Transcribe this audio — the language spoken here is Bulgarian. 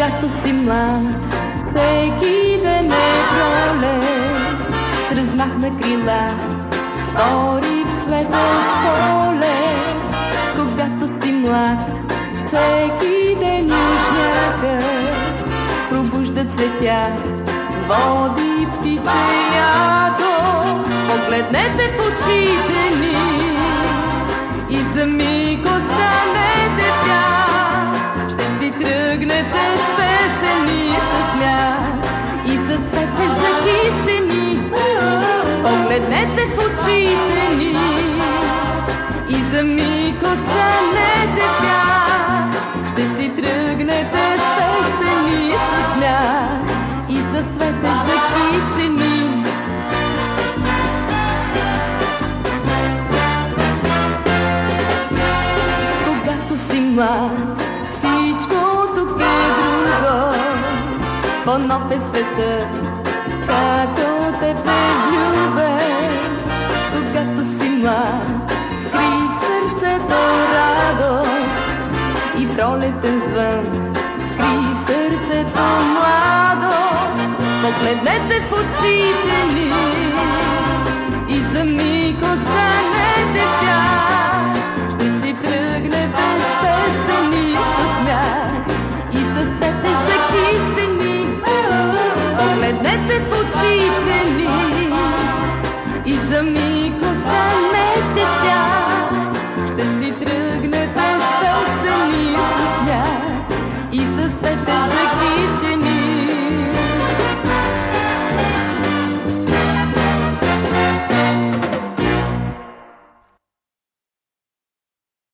Когато си млад, всеки ден е пролет, с размахна крила, спори в светло с поле. Когато си млад, всеки ден южняка, пробужда цветя, води птичеято. Погледнете в очите ни Млад, всичко тук е друго. По-нов е света, като те влюбен. Когато си млад, скри в сърцето радост и пролетен звън. Скри в сърцето младост, погледнете в очите ни pogled neprepočitneni